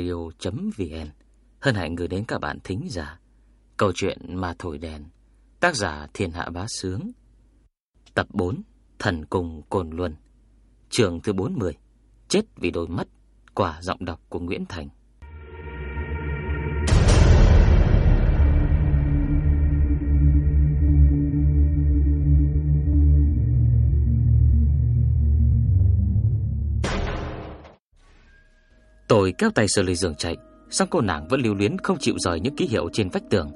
radio.vn Hân hạnh gửi đến các bạn thính giả Câu chuyện Ma Thổi Đèn, Tác giả Thiên Hạ Bá Sướng. Tập 4 Thần Cùng Cồn Luân. Trường thứ 40 Chết vì đôi mắt, Quả giọng đọc của Nguyễn Thành. Tôi kéo tay sơ ly giường chạy Xong cô nàng vẫn lưu luyến không chịu rời những ký hiệu trên vách tường.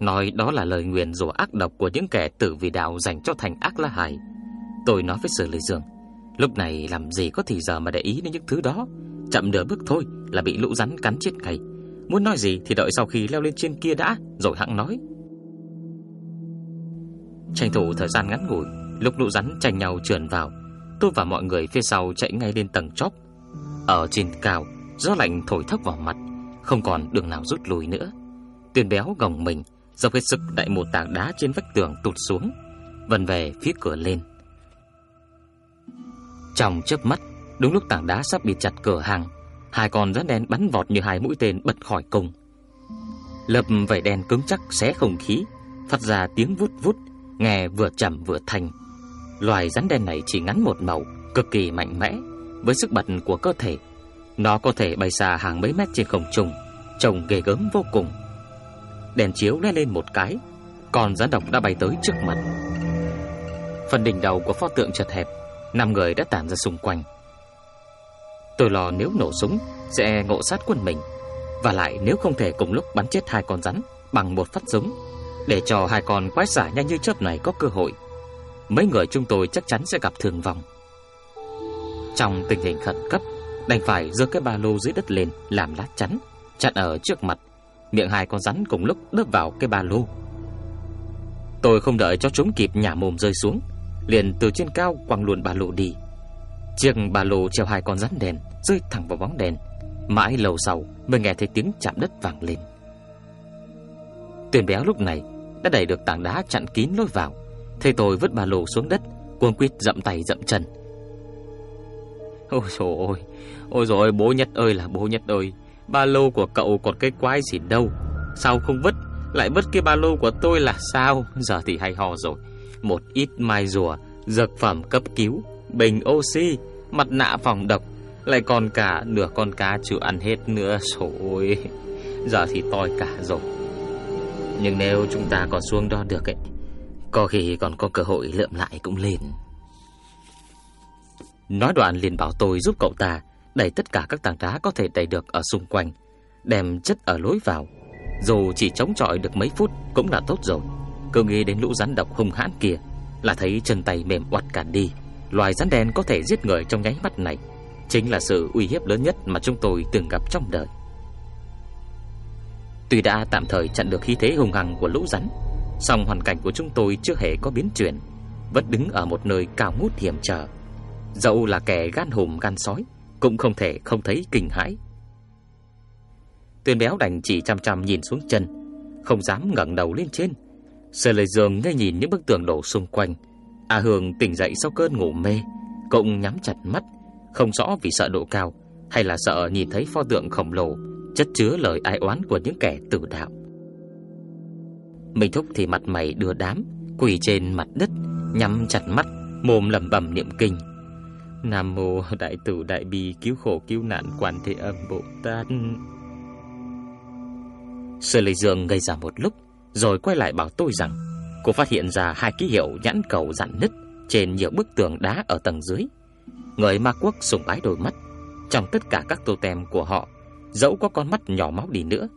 Nói đó là lời nguyền rủa ác độc của những kẻ tử vì đạo dành cho thành ác la hài Tôi nói với sơ ly giường, Lúc này làm gì có thì giờ mà để ý đến những thứ đó. Chậm nửa bước thôi là bị lũ rắn cắn chết ngay. Muốn nói gì thì đợi sau khi leo lên trên kia đã, Rồi hẵng nói. Tranh thủ thời gian ngắn ngủi, Lúc lũ rắn tranh nhau trườn vào, Tôi và mọi người phía sau chạy ngay lên tầng chóp. Ở trên cao, Gió lạnh thổi thốc vào mặt, Không còn đường nào rút lui nữa. Tuyền béo gồng mình Dọc hết sức đại một tảng đá trên vách tường tụt xuống, Vần về phía cửa lên. Trong chớp mắt, Đúng lúc tảng đá sắp bị chặt cửa hàng, Hai con rắn đen bắn vọt như hai mũi tên bật khỏi cung Lập vảy đen cứng chắc xé không khí, Phát ra tiếng vút vút, Nghe vừa chậm vừa thanh. Loài rắn đen này chỉ ngắn một màu, Cực kỳ mạnh mẽ. Với sức bật của cơ thể. Nó có thể bay xa hàng mấy mét trên không trung, Trông ghê gớm vô cùng. Đèn chiếu lóe lên một cái, Còn rắn độc đã bay tới trước mặt. Phần đỉnh đầu của pho tượng chật hẹp, Năm người đã tản ra xung quanh. Tôi lo nếu nổ súng, Sẽ ngộ sát quân mình. Và lại nếu không thể cùng lúc bắn chết hai con rắn Bằng một phát súng, Để cho hai con quái xả nhanh như chớp này có cơ hội. Mấy người chúng tôi chắc chắn sẽ gặp thương vong. Trong tình hình khẩn cấp, Đành phải giơ cái ba lô dưới đất lên Làm lá chắn, Chặn ở trước mặt. Miệng hai con rắn cùng lúc đớp vào cái ba lô. Tôi không đợi cho chúng kịp nhả mồm rơi xuống, Liền từ trên cao quăng luôn ba lô đi. Chiếc ba lô treo hai con rắn đèn Rơi thẳng vào bóng đèn. Mãi lâu sau mới nghe thấy tiếng chạm đất vang lên. Tuyền béo lúc này Đã đẩy được tảng đá chặn kín lối vào. Thầy tôi vứt ba lô xuống đất, Cuồng quýt dậm tay dậm chân. Ôi trời ơi Ôi rồi bố nhất ơi là bố nhất ơi. Ba lô của cậu còn cái quái gì đâu. Sao không vứt? Lại vứt cái ba lô của tôi là sao? Giờ thì hay ho rồi. Một ít mai rùa, Dược phẩm cấp cứu, Bình oxy, Mặt nạ phòng độc. Lại còn cả nửa con cá chịu ăn hết nữa Rồi Giờ thì toi cả rồi. Nhưng nếu chúng ta còn xuống đó được ấy, Có khi còn có cơ hội lượm lại cũng lên. Nói đoạn liền bảo tôi giúp cậu ta Đẩy tất cả các tảng đá có thể đẩy được ở xung quanh, Đem chất ở lối vào. Dù chỉ chống chọi được mấy phút Cũng là tốt rồi. Cứ nghĩ đến lũ rắn độc hung hãn kia Là thấy chân tay mềm oặt cả đi. Loài rắn đen có thể giết người trong nháy mắt này Chính là sự uy hiếp lớn nhất Mà chúng tôi từng gặp trong đời. Tuy đã tạm thời chặn được khí thế hung hăng của lũ rắn, song hoàn cảnh của chúng tôi chưa hề có biến chuyển, Vẫn đứng ở một nơi cao ngút hiểm trở. Dẫu là kẻ gan hùm gan sói cũng không thể không thấy kinh hãi. Tuyên béo đành chỉ chăm chăm nhìn xuống chân, không dám ngẩng đầu lên trên. Sơ lời giường ngay nhìn những bức tường đổ xung quanh. A Hương tỉnh dậy sau cơn ngủ mê, cũng nhắm chặt mắt, không rõ vì sợ độ cao hay là sợ nhìn thấy pho tượng khổng lồ chất chứa lời ai oán của những kẻ tử đạo. Minh Thúc thì mặt mày đưa đám, quỳ trên mặt đất, nhắm chặt mắt, mồm lẩm bẩm niệm kinh. Nam mô Đại tử Đại bi cứu khổ cứu nạn Quan Thế Âm Bồ Tát. sơ Lê Dương ngây ra một lúc, rồi quay lại bảo tôi rằng cô phát hiện ra hai ký hiệu nhãn cầu dạn nứt trên nhiều bức tường đá ở tầng dưới. Người Ma Quốc sùng bái đôi mắt, trong tất cả các tô tem của họ, dẫu có con mắt nhỏ máu đi nữa,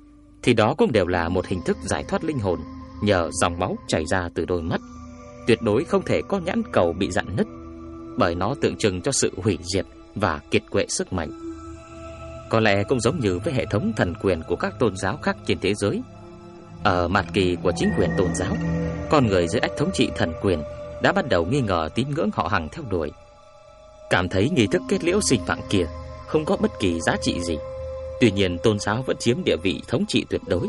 thì đó cũng đều là một hình thức giải thoát linh hồn nhờ dòng máu chảy ra từ đôi mắt. Tuyệt đối không thể có nhãn cầu bị dạn nứt bởi nó tượng trưng cho sự hủy diệt và kiệt quệ sức mạnh. Có lẽ cũng giống như với hệ thống thần quyền của các tôn giáo khác trên thế giới. Ở mặt kỳ của chính quyền tôn giáo, con người dưới ách thống trị thần quyền đã bắt đầu nghi ngờ tín ngưỡng họ hàng theo đuổi. Cảm thấy nghi thức kết liễu sinh mạng kia không có bất kỳ giá trị gì. Tuy nhiên tôn giáo vẫn chiếm địa vị thống trị tuyệt đối.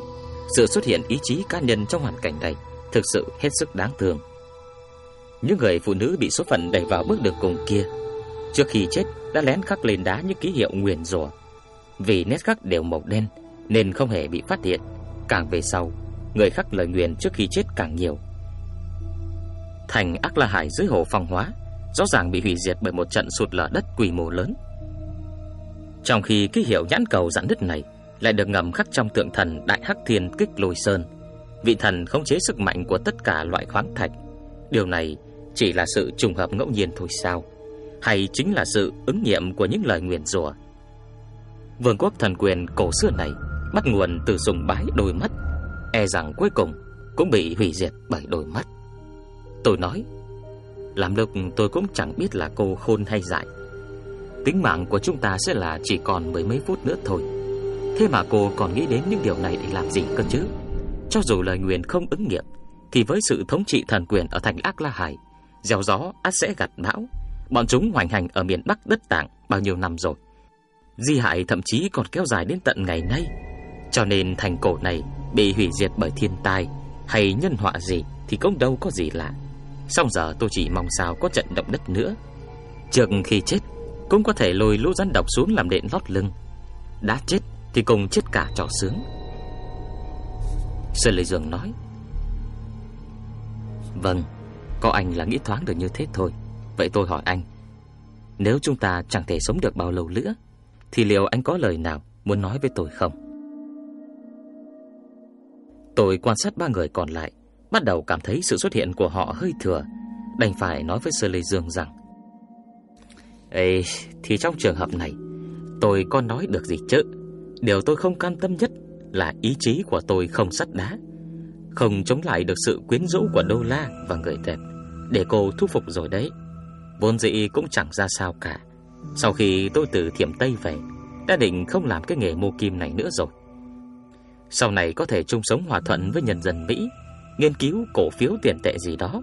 Sự xuất hiện ý chí cá nhân trong hoàn cảnh này thực sự hết sức đáng thương. Những người phụ nữ bị số phận đẩy vào bước đường cùng kia Trước khi chết đã lén khắc lên đá những ký hiệu nguyền rủa Vì nét khắc đều màu đen nên không hề bị phát hiện. Càng về sau, người khắc lời nguyền trước khi chết càng nhiều. Thành Ác La Hải dưới hồ phong hóa rõ ràng bị hủy diệt bởi một trận sụt lở đất quy mô lớn. Trong khi ký hiệu nhãn cầu dạn nứt này lại được ngầm khắc trong tượng thần Đại Hắc Thiên Kích Lôi Sơn, vị thần khống chế sức mạnh của tất cả loại khoáng thạch. Điều này chỉ là sự trùng hợp ngẫu nhiên thôi sao? Hay chính là sự ứng nghiệm của những lời nguyền rủa? Vương quốc thần quyền cổ xưa này bắt nguồn từ sùng bái đôi mắt, e rằng cuối cùng cũng bị hủy diệt bởi đôi mắt. Tôi nói, làm lúc tôi cũng chẳng biết là cô khôn hay dại. Tính mạng của chúng ta sẽ là chỉ còn mười mấy phút nữa thôi. Thế mà cô còn nghĩ đến những điều này để làm gì cơ chứ? Cho dù lời nguyền không ứng nghiệm, thì với sự thống trị thần quyền ở thành Ác La Hải, gieo gió ắt sẽ gặt bão. Bọn chúng hoành hành ở miền Bắc đất Tạng bao nhiêu năm rồi. Di hại thậm chí còn kéo dài đến tận ngày nay. Cho nên thành cổ này bị hủy diệt bởi thiên tai hay nhân họa gì thì cũng đâu có gì lạ. Xong giờ tôi chỉ mong sao có trận động đất nữa. Trước khi chết cũng có thể lôi lũ rắn độc xuống làm đệm lót lưng. Đã chết thì cùng chết cả trò sướng. Sơn Lê Dương nói. Vâng, có anh là nghĩ thoáng được như thế thôi. Vậy tôi hỏi anh, nếu chúng ta chẳng thể sống được bao lâu nữa, thì liệu anh có lời nào muốn nói với tôi không? Tôi quan sát ba người còn lại, bắt đầu cảm thấy sự xuất hiện của họ hơi thừa, đành phải nói với Sơ Lê Dương rằng: "Ê, thì trong trường hợp này, tôi có nói được gì chứ? Điều tôi không cam tâm nhất là ý chí của tôi không sắt đá, không chống lại được sự quyến rũ của Đô La và người đẹp, để cô thu phục rồi đấy. Vốn dĩ cũng chẳng ra sao cả. Sau khi tôi từ Thiểm Tây về, đã định không làm cái nghề mô kim này nữa rồi. Sau này có thể chung sống hòa thuận với nhân dân Mỹ, nghiên cứu cổ phiếu tiền tệ gì đó,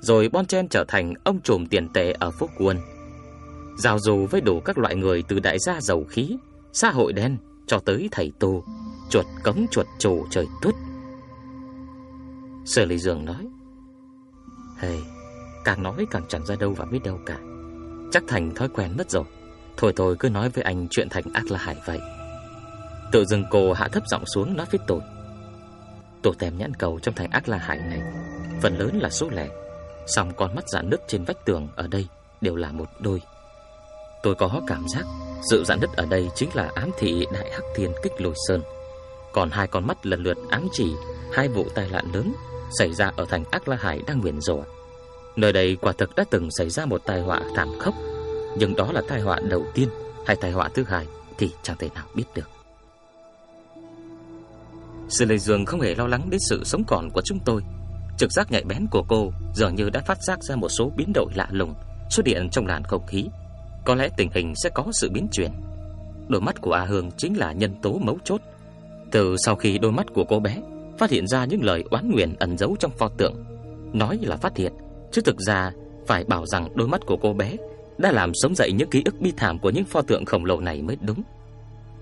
rồi bon chen trở thành ông trùm tiền tệ ở phúc Quân. Giao du với đủ các loại người từ đại gia giàu khí, xã hội đen cho tới thầy tu, chuột cống chuột chủ trời tuất. Sở Lý Dương nói, Hey, càng nói càng chẳng ra đâu và biết đâu cả. Chắc thành thói quen mất rồi. Thôi thôi cứ nói với anh chuyện thành ác là hải vậy. Tự dưng cô hạ thấp giọng xuống nói với tôi. Tổ tem nhãn cầu trong thành ác là hải này phần lớn là số lẻ, song con mắt dạn nứt trên vách tường ở đây đều là một đôi. Tôi có cảm giác sự dạn nứt ở đây chính là ám thị đại hắc thiên kích lồi sơn. Còn hai con mắt lần lượt ám chỉ hai vụ tai nạn lớn xảy ra ở thành Ác La Hải đang nguyền rủa. Nơi đây quả thực đã từng xảy ra một tai họa thảm khốc, nhưng đó là tai họa đầu tiên hay tai họa thứ hai thì chẳng thể nào biết được. Sư Lê Dương không hề lo lắng đến sự sống còn của chúng tôi. Trực giác nhạy bén của cô dường như đã phát giác ra một số biến đổi lạ lùng xuất hiện trong làn không khí. Có lẽ tình hình sẽ có sự biến chuyển. Đôi mắt của A Hương chính là nhân tố mấu chốt. Từ sau khi đôi mắt của cô bé phát hiện ra những lời oán nguyền ẩn giấu trong pho tượng, nói là phát hiện, chứ thực ra phải bảo rằng đôi mắt của cô bé đã làm sống dậy những ký ức bi thảm của những pho tượng khổng lồ này mới đúng.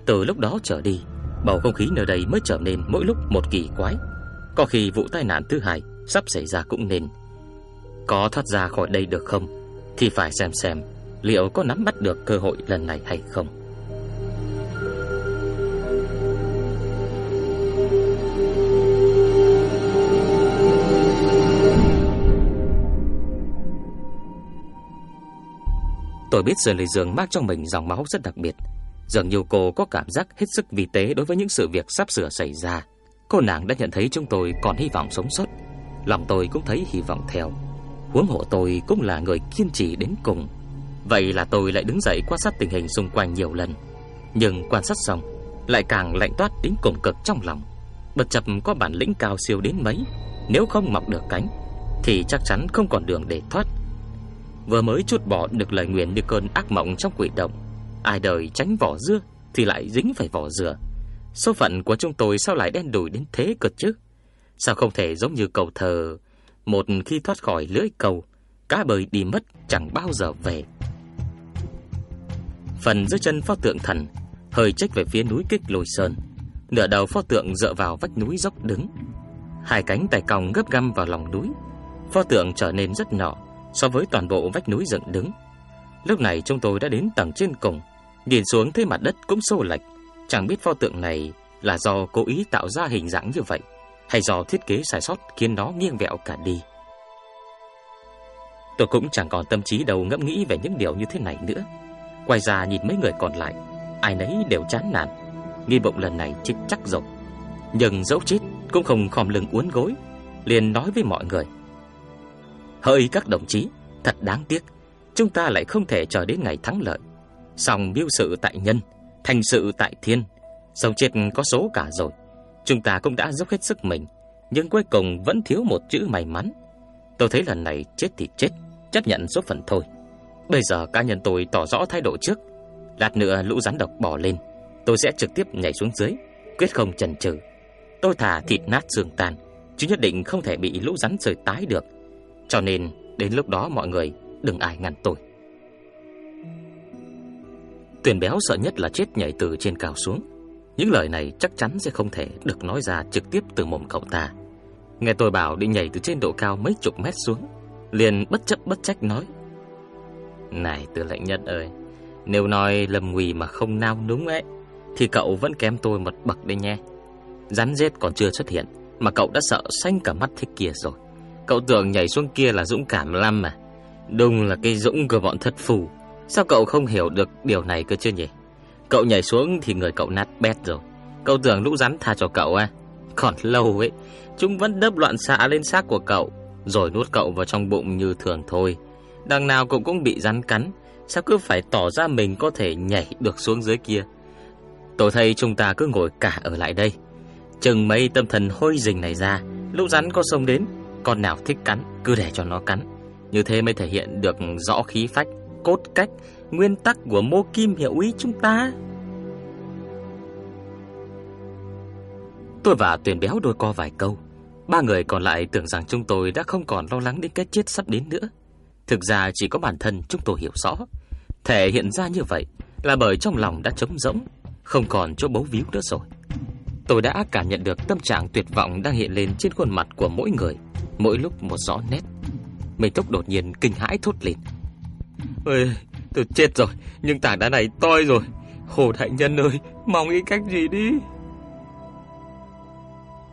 Từ lúc đó trở đi, bầu không khí nơi đây mới trở nên mỗi lúc một kỳ quái. Có khi vụ tai nạn thứ hai sắp xảy ra cũng nên. Có thoát ra khỏi đây được không thì phải xem xem liệu có nắm bắt được cơ hội lần này hay không. Tôi biết giờ Lê giường mát trong mình dòng máu rất đặc biệt. Dường như cô có cảm giác hết sức vi tế đối với những sự việc sắp sửa xảy ra. Cô nàng đã nhận thấy chúng tôi còn hy vọng sống sót. Lòng tôi cũng thấy hy vọng theo. Huống hộ tôi cũng là người kiên trì đến cùng. Vậy là tôi lại đứng dậy quan sát tình hình xung quanh nhiều lần. Nhưng quan sát xong, lại càng lạnh toát đến cùng cực trong lòng. Bất chấp có bản lĩnh cao siêu đến mấy, nếu không mọc được cánh, thì chắc chắn không còn đường để thoát. Vừa mới chút bỏ được lời nguyện như cơn ác mộng trong quỷ động. Ai đời tránh vỏ dưa Thì lại dính phải vỏ dừa. Số phận của chúng tôi sao lại đen đủi đến thế cực chứ? Sao không thể giống như cầu thờ, Một khi thoát khỏi lưỡi cầu, Cá bơi đi mất chẳng bao giờ về. Phần dưới chân pho tượng thần Hơi trách về phía núi kích lôi sơn. Nửa đầu pho tượng dựa vào vách núi dốc đứng. Hai cánh tay còng gấp găm vào lòng núi. Pho tượng trở nên rất nhỏ so với toàn bộ vách núi dựng đứng. Lúc này chúng tôi đã đến tầng trên cùng, nhìn xuống thấy mặt đất cũng sâu lệch, Chẳng biết pho tượng này là do cố ý tạo ra hình dạng như vậy hay do thiết kế sai sót khiến nó nghiêng vẹo cả đi. Tôi cũng chẳng còn tâm trí đầu ngẫm nghĩ về những điều như thế này nữa. Quay ra nhìn mấy người còn lại, ai nấy đều chán nản, nghi bụng lần này chết chắc rồi. Nhưng dẫu chết cũng không khom lưng uốn gối, liền nói với mọi người: "Hỡi các đồng chí, thật đáng tiếc, chúng ta lại không thể chờ đến ngày thắng lợi. Song biêu sự tại nhân, thành sự tại thiên, sống chết có số cả rồi. Chúng ta cũng đã dốc hết sức mình, nhưng cuối cùng vẫn thiếu một chữ may mắn. Tôi thấy lần này chết thì chết, chấp nhận số phận thôi. Bây giờ cá nhân tôi tỏ rõ thái độ trước, lát nữa lũ rắn độc bò lên, tôi sẽ trực tiếp nhảy xuống dưới, quyết không chần chừ. Tôi thả thịt nát xương tan, chứ nhất định không thể bị lũ rắn rời tái được. Cho nên đến lúc đó mọi người đừng ai ngăn tôi. Tuyền béo sợ nhất là chết nhảy từ trên cao xuống. Những lời này chắc chắn sẽ không thể được nói ra trực tiếp từ mồm cậu ta. Nghe tôi bảo đi nhảy từ trên độ cao mấy chục mét xuống, liền bất chấp bất trách nói: "Này tư lệnh nhân ơi, nếu nói lầm nguy mà không nao núng ấy thì cậu vẫn kém tôi một bậc đấy nhé. Rắn rết còn chưa xuất hiện mà cậu đã sợ xanh cả mắt thế kia rồi. Cậu tưởng nhảy xuống kia là dũng cảm lắm mà. Đúng là cái dũng của bọn thất phù. Sao cậu không hiểu được điều này cơ chứ nhỉ? Cậu nhảy xuống thì người cậu nát bét rồi. Cậu tưởng lũ rắn tha cho cậu à? Còn lâu ấy, chúng vẫn đớp loạn xạ lên xác của cậu, rồi nuốt cậu vào trong bụng như thường thôi. Đằng nào cậu cũng bị rắn cắn, sao cứ phải tỏ ra mình có thể nhảy được xuống dưới kia? Tôi thấy chúng ta cứ ngồi cả ở lại đây. Chừng mấy tâm thần hôi rình này ra, lũ rắn có sông đến, con nào thích cắn cứ để cho nó cắn. Như thế mới thể hiện được rõ khí phách, cốt cách, nguyên tắc của mô kim hiệu úy chúng ta. Tôi và Tuyền Béo đôi co vài câu. Ba người còn lại tưởng rằng chúng tôi đã không còn lo lắng đến cái chết sắp đến nữa. Thực ra chỉ có bản thân chúng tôi hiểu rõ. Thể hiện ra như vậy là bởi trong lòng đã trống rỗng, không còn chỗ bấu víu nữa rồi. Tôi đã cảm nhận được tâm trạng tuyệt vọng đang hiện lên trên khuôn mặt của mỗi người, mỗi lúc một rõ nét. Mình tốc đột nhiên kinh hãi thốt lên. Ôi, tôi chết rồi, nhưng tảng đá này to rồi. Hồ đại nhân ơi, mong ý cách gì đi.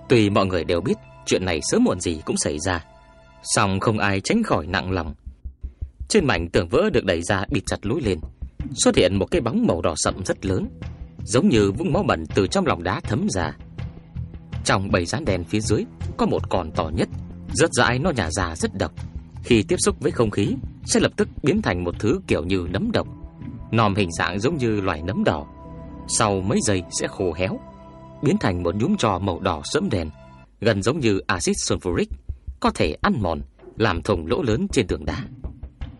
tùy mọi người đều biết chuyện này sớm muộn gì cũng xảy ra, song không ai tránh khỏi nặng lòng. Trên mảnh tường vỡ được đẩy ra bịt chặt lối lên, xuất hiện một cái bóng màu đỏ sậm rất lớn, giống như vũng máu bẩn từ trong lòng đá thấm ra. Trong bầy rắn đen phía dưới có một con to nhất, rất dãi nó nhả ra rất độc. Khi tiếp xúc với không khí sẽ lập tức biến thành một thứ kiểu như nấm độc, nòm hình dạng giống như loài nấm đỏ. Sau mấy giây sẽ khô héo, biến thành một nhúm trò màu đỏ sẫm đen, gần giống như axit sulfuric, có thể ăn mòn, làm thủng lỗ lớn trên tường đá.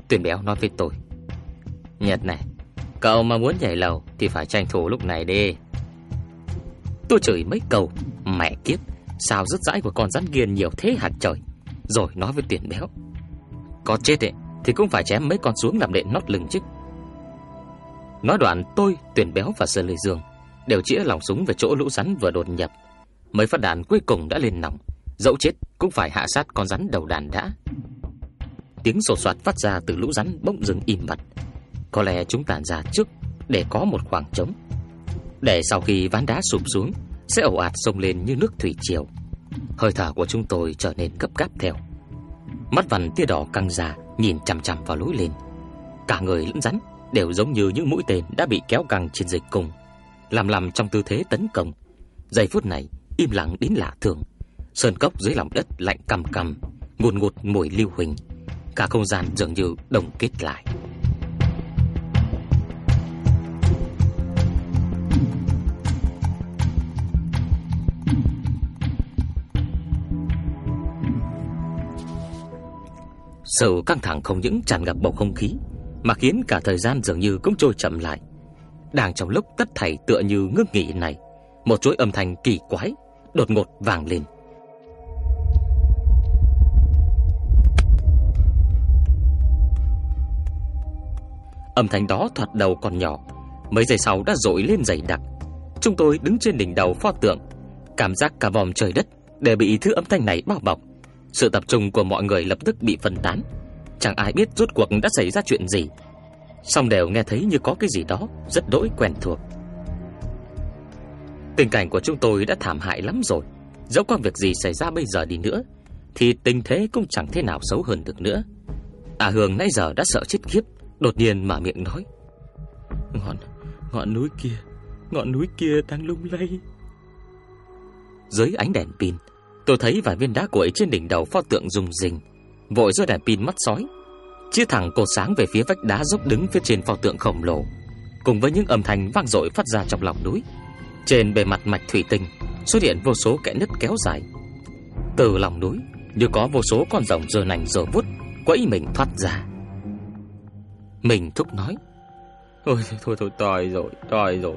Tuyền béo nói với tôi: "Nhật này, cậu mà muốn nhảy lầu thì phải tranh thủ lúc này đi." Tôi chửi mấy câu, mẹ kiếp, sao rứt dãi của con rắn ghiền nhiều thế hạt trời. Rồi nói với tiền béo: "Có chết ấy thì cũng phải chém mấy con xuống làm đệm nót lưng chứ." Nói đoạn tôi, tuyển béo và Sơn Lê Dương đều chĩa lòng súng về chỗ lũ rắn vừa đột nhập. Mấy phát đạn cuối cùng đã lên nòng, dẫu chết cũng phải hạ sát con rắn đầu đàn đã. Tiếng sột soạt phát ra từ lũ rắn bỗng dừng im bặt. Có lẽ chúng tản ra trước để có một khoảng trống. Để sau khi ván đá sụp xuống, sẽ ẩu ạt sông lên như nước thủy triều. Hơi thở của chúng tôi trở nên gấp gáp theo. Mắt vằn tia đỏ căng ra, nhìn chằm chằm vào lối lên. Cả người lẫn rắn đều giống như những mũi tên đã bị kéo căng trên dây cung làm làm trong tư thế tấn công. Giây phút này im lặng đến lạ thường. Sơn cốc dưới lòng đất lạnh căm căm, ngùn ngụt mùi lưu huỳnh. Cả không gian dường như đồng kết lại. Sự căng thẳng không những tràn ngập bầu không khí mà khiến cả thời gian dường như cũng trôi chậm lại. Đang trong lúc tất thảy tựa như ngước nghỉ này, một chuỗi âm thanh kỳ quái đột ngột vang lên. Âm thanh đó thoạt đầu còn nhỏ, mấy giây sau đã dội lên dày đặc. Chúng tôi đứng trên đỉnh đầu pho tượng, cảm giác cả vòng trời đất đều bị thứ âm thanh này bao bọc. Sự tập trung của mọi người lập tức bị phân tán, chẳng ai biết rốt cuộc đã xảy ra chuyện gì. Song đều nghe thấy như có cái gì đó rất đỗi quen thuộc. Tình cảnh của chúng tôi đã thảm hại lắm rồi. Dẫu có việc gì xảy ra bây giờ đi nữa Thì tình thế cũng chẳng thế nào xấu hơn được nữa. À Hương nãy giờ đã sợ chết khiếp Đột nhiên mở miệng nói. Ngọn, ngọn núi kia Ngọn núi kia đang lung lay. Dưới ánh đèn pin Tôi thấy vài viên đá cuội trên đỉnh đầu pho tượng rung rình, Vội rơi đèn pin mắt sói. Chia thẳng cột sáng về phía vách đá dốc đứng phía trên pho tượng khổng lồ Cùng với những âm thanh vang dội phát ra trong lòng núi. Trên bề mặt mạch thủy tinh Xuất hiện vô số kẽ nứt kéo dài. Từ lòng núi Như có vô số con rồng giờ nành giờ vút Quẫy mình thoát ra. Mình thúc nói Ôi thôi thôi tòi rồi Tòi rồi.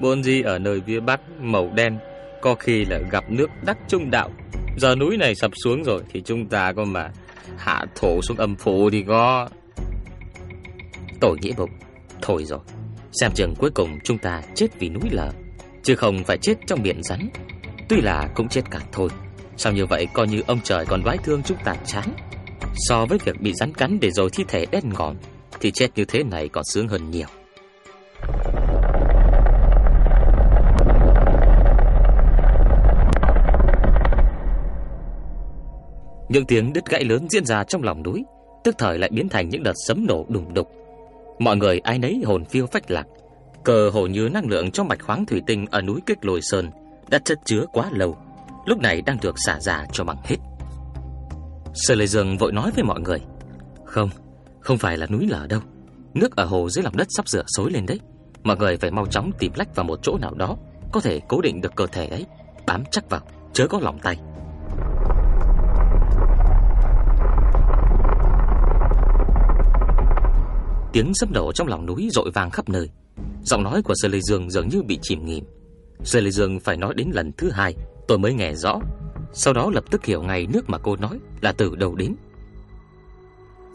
Bốn gì ở nơi phía bắc màu đen có khi là gặp nước đắc trung đạo. Giờ núi này sập xuống rồi Thì chúng ta có mà Hạ thổ xuống âm phủ thì có Tôi nghĩ bụng. Thôi rồi, Xem chừng cuối cùng chúng ta chết vì núi lở, Chứ không phải chết trong biển rắn. Tuy là cũng chết cả thôi. Sao như vậy coi như ông trời còn vãi thương chúng ta chán. So với việc bị rắn cắn để rồi thi thể đen ngòm, Thì chết như thế này còn sướng hơn nhiều. Những tiếng đứt gãy lớn diễn ra trong lòng núi Tức thời lại biến thành những đợt sấm nổ đùng đục. Mọi người ai nấy hồn phiêu phách lạc Cờ hồ như năng lượng trong mạch khoáng thủy tinh Ở núi Kích Lồi Sơn Đã chất chứa quá lâu Lúc này đang được xả ra cho bằng hết. Sở Lê Dương vội nói với mọi người Không, không phải là núi lở đâu Nước ở hồ dưới lòng đất sắp rửa xối lên đấy Mọi người phải mau chóng tìm lách vào một chỗ nào đó Có thể cố định được cơ thể ấy Bám chắc vào, chớ có lòng tay. Tiếng sấm nổ trong lòng núi rội vang khắp nơi. Giọng nói của Sơ Lê Dương dường như bị chìm nghỉm Sơ Lê Dương phải nói đến lần thứ hai, Tôi mới nghe rõ. Sau đó lập tức hiểu ngay nước mà cô nói Là từ đầu đến.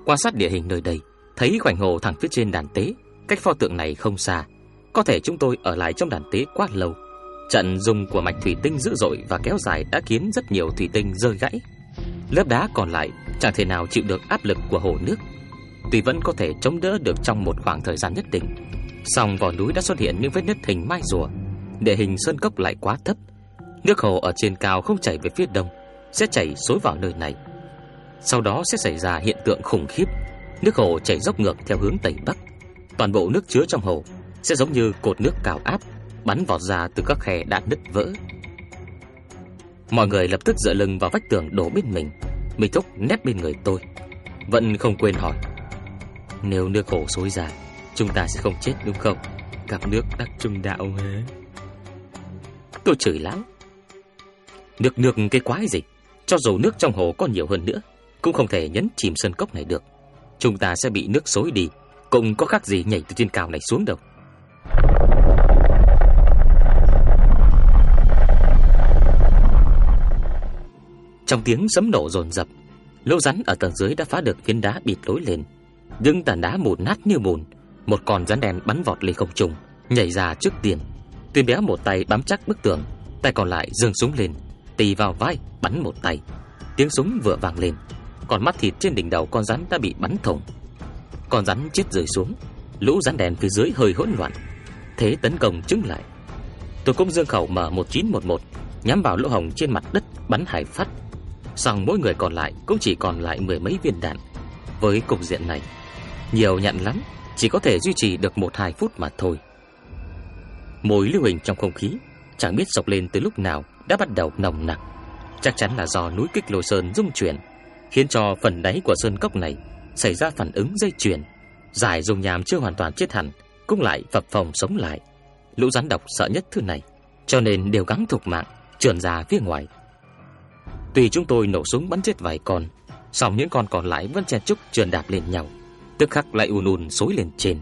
Quan sát địa hình nơi đây, Thấy khoảnh hồ thẳng phía trên đàn tế, Cách pho tượng này không xa. Có thể chúng tôi ở lại trong đàn tế quá lâu. Trận dùng của mạch thủy tinh dữ dội Và kéo dài đã khiến rất nhiều thủy tinh rơi gãy. Lớp đá còn lại, Chẳng thể nào chịu được áp lực của hồ nước. Tuy vẫn có thể chống đỡ được trong một khoảng thời gian nhất định, Song vỏ núi đã xuất hiện những vết nứt hình mai rùa. Địa hình sơn cốc lại quá thấp, Nước hồ ở trên cao không chảy về phía đông, Sẽ chảy xối vào nơi này. Sau đó sẽ xảy ra hiện tượng khủng khiếp, Nước hồ chảy dốc ngược theo hướng Tây Bắc. Toàn bộ nước chứa trong hồ Sẽ giống như cột nước cao áp, Bắn vọt ra từ các khe đã nứt vỡ. Mọi người lập tức dựa lưng vào vách tường đổ bên mình Mình thúc nép bên người tôi, Vẫn không quên hỏi nếu nước hồ xối ra, Chúng ta sẽ không chết đúng không? Cặp nước đắc trung đạo hả? Tôi chửi lắm. Nước nước cái quái gì? Cho dù nước trong hồ có nhiều hơn nữa, Cũng không thể nhấn chìm sân cốc này được. Chúng ta sẽ bị nước xối đi, Cũng có khác gì nhảy từ trên cao này xuống đâu. Trong tiếng sấm nổ rồn rập Lỗ rắn ở tầng dưới đã phá được phiến đá bịt lối lên những tàn đá mù nát như bùn Một con rắn đen bắn vọt lên không trung, Nhảy ra trước tiền. Tuyên béo một tay bám chắc bức tường, Tay còn lại dừng súng lên, Tì vào vai, bắn một tay. Tiếng súng vừa vang lên, Còn mắt thịt trên đỉnh đầu con rắn đã bị bắn thủng. Con rắn chết rơi xuống, Lũ rắn đen phía dưới hơi hỗn loạn. Thế tấn công chứng lại. Tôi cũng dương khẩu mở 1911 Nhắm vào lỗ hồng trên mặt đất, bắn hải phát. Xong mỗi người còn lại cũng chỉ còn lại mười mấy viên đạn. Với cục diện này nhiều nhận lắm, Chỉ có thể duy trì được 1-2 phút mà thôi. Mùi lưu hình trong không khí, Chẳng biết sộc lên từ lúc nào Đã bắt đầu nồng nặc. Chắc chắn là do núi kích lô sơn rung chuyển, Khiến cho phần đáy của sơn cốc này Xảy ra phản ứng dây chuyển Giải dùng nhàm chưa hoàn toàn chết hẳn, Cũng lại phập phòng sống lại. Lũ rắn độc sợ nhất thứ này, Cho nên đều gắng thục mạng, Trườn ra phía ngoài. Tùy chúng tôi nổ súng bắn chết vài con, Song những con còn lại vẫn chen chúc trườn đạp lên nhau tức khắc lại ùn ùn xối lên trên.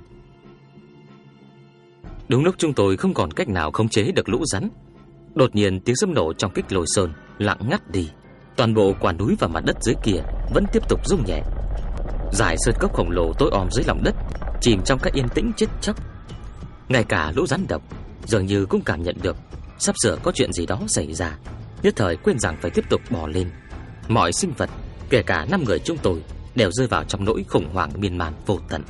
Đúng lúc chúng tôi không còn cách nào khống chế được lũ rắn, đột nhiên tiếng sấm nổ trong kích lồi sơn lặng ngắt đi. Toàn bộ quả núi và mặt đất dưới kia vẫn tiếp tục rung nhẹ. Giải sơn cốc khổng lồ tối om dưới lòng đất, chìm trong cái yên tĩnh chết chóc. Ngay cả lũ rắn độc dường như cũng cảm nhận được sắp sửa có chuyện gì đó xảy ra, nhất thời quên rằng phải tiếp tục bò lên. Mọi sinh vật, kể cả năm người chúng tôi đều rơi vào trong nỗi khủng hoảng miên man vô tận.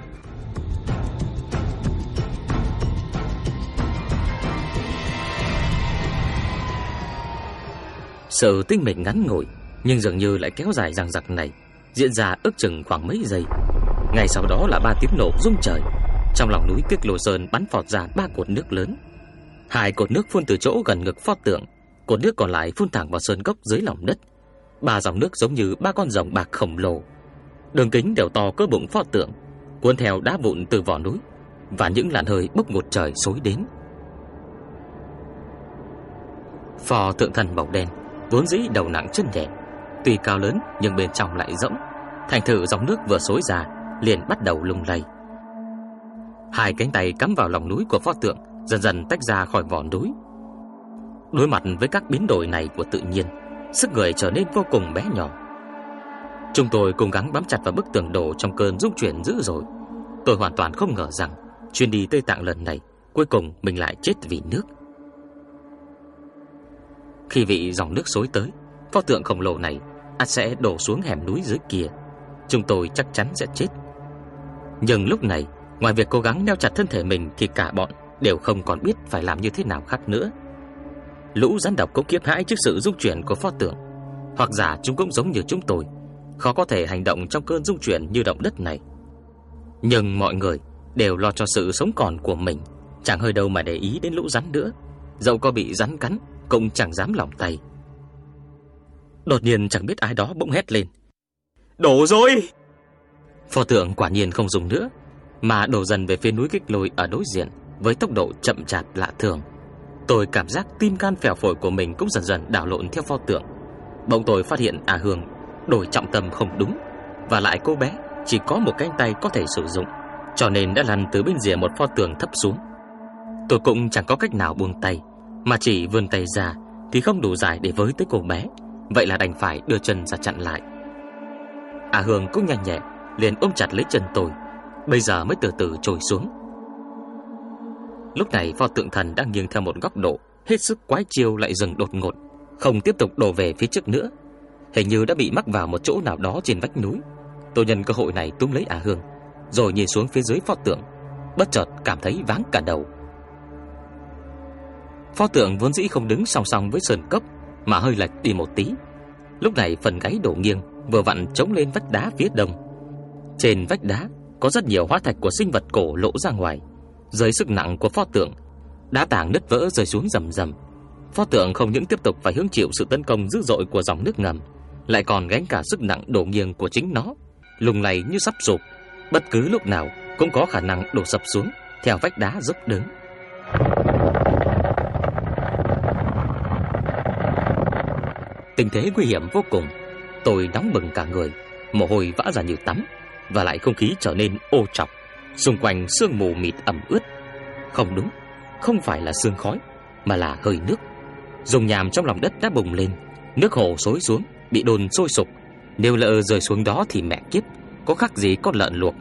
Sự tinh mịch ngắn ngủi nhưng dường như lại kéo dài dằng dặc này diễn ra ước chừng khoảng mấy giây. Ngay sau đó là ba tiếng nổ rung trời. Trong lòng núi Kích Lô Sơn bắn phọt ra ba cột nước lớn. Hai cột nước phun từ chỗ gần ngực pho tượng, cột nước còn lại phun thẳng vào sơn cốc dưới lòng đất. Ba dòng nước giống như ba con rồng bạc khổng lồ. Đường kính đều to cỡ bụng pho tượng, cuốn theo đá vụn từ vỏ núi và những làn hơi bốc ngột trời xối đến. Phò tượng thần màu đen, vốn dĩ đầu nặng chân nhẹ, tuy cao lớn nhưng bên trong lại rỗng, thành thử dòng nước vừa xối ra liền bắt đầu lung lay. Hai cánh tay cắm vào lòng núi của pho tượng, dần dần tách ra khỏi vỏ núi. Đối mặt với các biến đổi này của tự nhiên, sức người trở nên vô cùng bé nhỏ. Chúng tôi cố gắng bám chặt vào bức tường đổ trong cơn rung chuyển dữ dội. Tôi hoàn toàn không ngờ rằng chuyến đi Tây Tạng lần này cuối cùng mình lại chết vì nước. Khi vị dòng nước xối tới, pho tượng khổng lồ này ắt sẽ đổ xuống hẻm núi dưới kia. Chúng tôi chắc chắn sẽ chết. Nhưng lúc này, ngoài việc cố gắng neo chặt thân thể mình thì cả bọn đều không còn biết phải làm như thế nào khác nữa. Lũ rắn độc cũng kiếp hãi trước sự rung chuyển của pho tượng, hoặc giả chúng cũng giống như chúng tôi, khó có thể hành động trong cơn rung chuyển như động đất này. Nhưng mọi người đều lo cho sự sống còn của mình, chẳng hơi đâu mà để ý đến lũ rắn nữa, dẫu có bị rắn cắn cũng chẳng dám lòng tay. Đột nhiên chẳng biết ai đó bỗng hét lên. Đổ rồi! Pho tượng quả nhiên không dùng nữa, mà đổ dần về phía núi kích lôi ở đối diện với tốc độ chậm chạp lạ thường. Tôi cảm giác tim can phèo phổi của mình cũng dần dần đảo lộn theo pho tượng. Bỗng tôi phát hiện à Hương đổi trọng tâm không đúng, và lại cô bé chỉ có một cánh tay có thể sử dụng, cho nên đã lăn từ bên rìa một pho tượng thấp xuống. Tôi cũng chẳng có cách nào buông tay, mà chỉ vươn tay ra thì không đủ dài để với tới cô bé, vậy là đành phải đưa chân ra chặn lại. À Hương cũng nhanh nhẹ, liền ôm chặt lấy chân tôi, bây giờ mới từ từ trồi xuống. Lúc này pho tượng thần đang nghiêng theo một góc độ Hết sức quái chiêu lại dừng đột ngột Không tiếp tục đổ về phía trước nữa Hình như đã bị mắc vào một chỗ nào đó trên vách núi. Tôi nhân cơ hội này túm lấy ả hương Rồi nhìn xuống phía dưới pho tượng Bất chợt cảm thấy váng cả đầu. Pho tượng vốn dĩ không đứng song song với sườn cốc Mà hơi lệch đi một tí. Lúc này phần gáy đổ nghiêng Vừa vặn chống lên vách đá phía đông. Trên vách đá Có rất nhiều hóa thạch của sinh vật cổ lộ ra ngoài. Dưới sức nặng của pho tượng, đá tảng nứt vỡ rơi xuống rầm rầm. Pho tượng không những tiếp tục phải hứng chịu sự tấn công dữ dội của dòng nước ngầm, lại còn gánh cả sức nặng đổ nghiêng của chính nó, lùng lầy như sắp sụp, bất cứ lúc nào cũng có khả năng đổ sập xuống theo vách đá dốc đứng. Tình thế nguy hiểm vô cùng, tôi nóng bừng cả người, mồ hôi vã ra như tắm, và lại không khí trở nên ô trọc. Xung quanh sương mù mịt ẩm ướt Không đúng Không phải là sương khói Mà là hơi nước Dùng nhàm trong lòng đất đã bùng lên Nước hồ xối xuống Bị đồn sôi sục. Nếu lỡ rơi xuống đó thì mẹ kiếp Có khác gì con lợn luộc.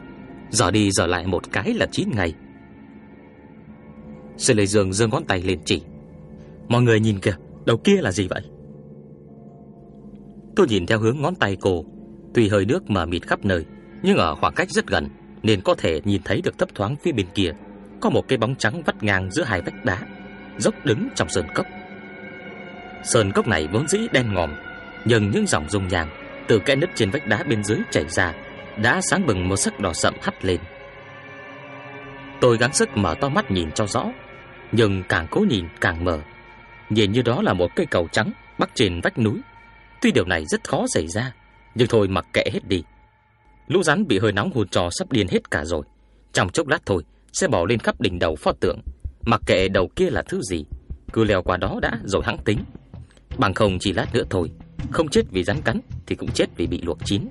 Giờ đi giờ lại một cái là chín ngày. Sư Lê Dương giơ ngón tay lên chỉ. Mọi người nhìn kìa Đầu kia là gì vậy? Tôi nhìn theo hướng ngón tay cô. Tuy hơi nước mà mịt khắp nơi Nhưng ở khoảng cách rất gần nên có thể nhìn thấy được thấp thoáng phía bên kia. Có một cái bóng trắng vắt ngang giữa hai vách đá, dốc đứng trong sơn cốc. Sơn cốc này vốn dĩ đen ngòm, nhưng những dòng dung nhàng từ kẽ nứt trên vách đá bên dưới chảy ra đã sáng bừng một sắc đỏ sậm hắt lên. Tôi gắng sức mở to mắt nhìn cho rõ, nhưng càng cố nhìn càng mờ. Nhìn như đó là một cây cầu trắng bắc trên vách núi. Tuy điều này rất khó xảy ra, nhưng thôi mặc kệ hết đi. Lũ rắn bị hơi nóng hùn trò sắp điên hết cả rồi. Trong chốc lát thôi sẽ bỏ lên khắp đỉnh đầu pho tượng, mặc kệ đầu kia là thứ gì, cứ leo qua đó đã rồi hãng tính. Bằng không chỉ lát nữa thôi, không chết vì rắn cắn thì cũng chết vì bị luộc chín.